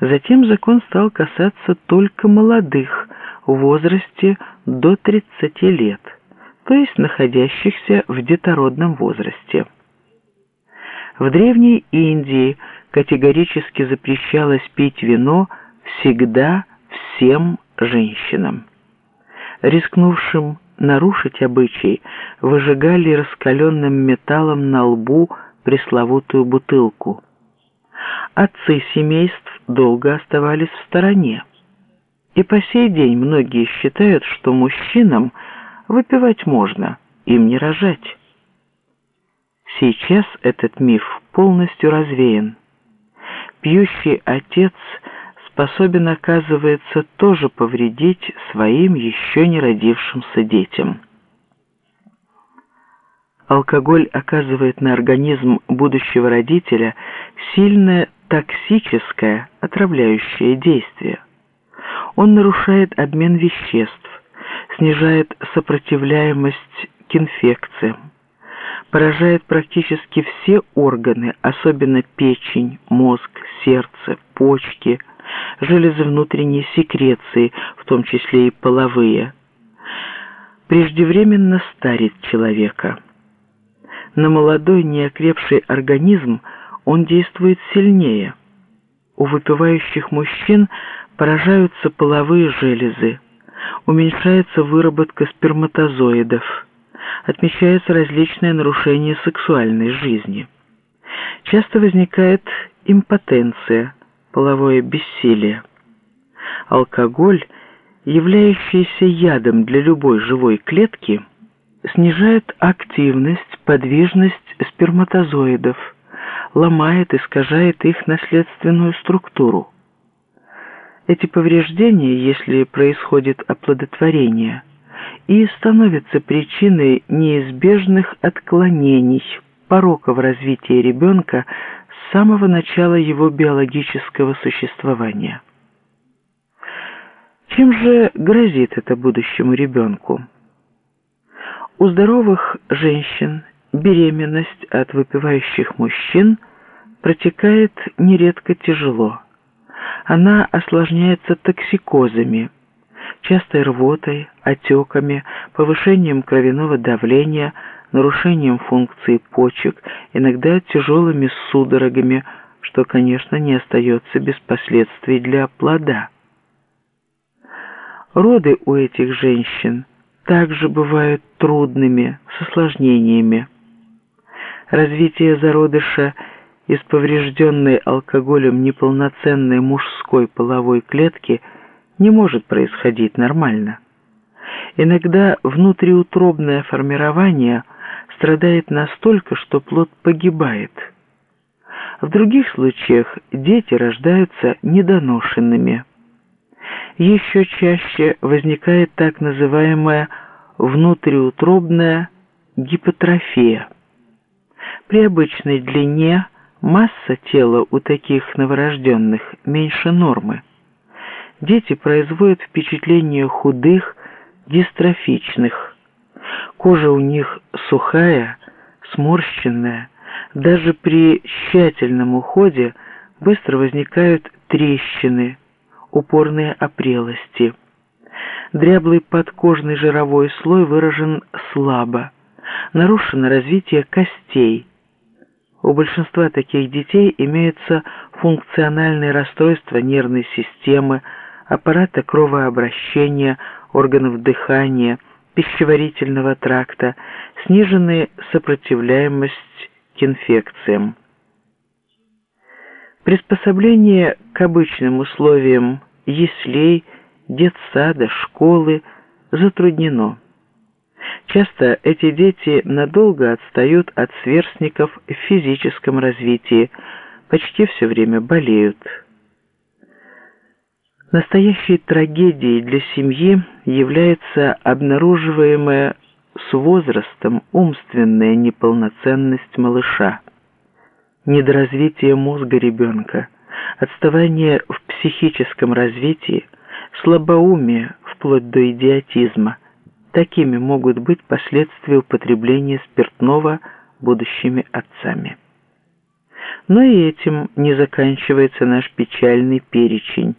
Затем закон стал касаться только молодых в возрасте до 30 лет, то есть находящихся в детородном возрасте. В Древней Индии категорически запрещалось пить вино всегда всем женщинам. Рискнувшим нарушить обычай выжигали раскаленным металлом на лбу пресловутую бутылку. Отцы семейств долго оставались в стороне. И по сей день многие считают, что мужчинам выпивать можно, им не рожать. Сейчас этот миф полностью развеян. Пьющий отец способен, оказывается, тоже повредить своим еще не родившимся детям. Алкоголь оказывает на организм будущего родителя сильное токсическое, отравляющее действие. Он нарушает обмен веществ, снижает сопротивляемость к инфекциям, поражает практически все органы, особенно печень, мозг, сердце, почки, железы внутренней секреции, в том числе и половые. Преждевременно старит человека. На молодой неокрепший организм он действует сильнее. У выпивающих мужчин поражаются половые железы, уменьшается выработка сперматозоидов – отмечаются различные нарушения сексуальной жизни. Часто возникает импотенция, половое бессилие. Алкоголь, являющийся ядом для любой живой клетки, снижает активность, подвижность сперматозоидов, ломает, искажает их наследственную структуру. Эти повреждения, если происходит оплодотворение – и становится причиной неизбежных отклонений, пороков развития ребенка с самого начала его биологического существования. Чем же грозит это будущему ребенку? У здоровых женщин беременность от выпивающих мужчин протекает нередко тяжело. Она осложняется токсикозами – частой рвотой, отеками, повышением кровяного давления, нарушением функции почек, иногда тяжелыми судорогами, что, конечно, не остается без последствий для плода. Роды у этих женщин также бывают трудными, с осложнениями. Развитие зародыша из поврежденной алкоголем неполноценной мужской половой клетки – не может происходить нормально. Иногда внутриутробное формирование страдает настолько, что плод погибает. В других случаях дети рождаются недоношенными. Еще чаще возникает так называемая внутриутробная гипотрофия. При обычной длине масса тела у таких новорожденных меньше нормы дети производят впечатление худых, дистрофичных. Кожа у них сухая, сморщенная. Даже при тщательном уходе быстро возникают трещины, упорные опрелости. Дряблый подкожный жировой слой выражен слабо. Нарушено развитие костей. У большинства таких детей имеются функциональные расстройства нервной системы, аппарата кровообращения, органов дыхания, пищеварительного тракта, сниженная сопротивляемость к инфекциям. Приспособление к обычным условиям яслей, детсада, школы затруднено. Часто эти дети надолго отстают от сверстников в физическом развитии, почти все время болеют. Настоящей трагедией для семьи является обнаруживаемая с возрастом умственная неполноценность малыша, недоразвитие мозга ребенка, отставание в психическом развитии, слабоумие вплоть до идиотизма. Такими могут быть последствия употребления спиртного будущими отцами. Но и этим не заканчивается наш печальный перечень.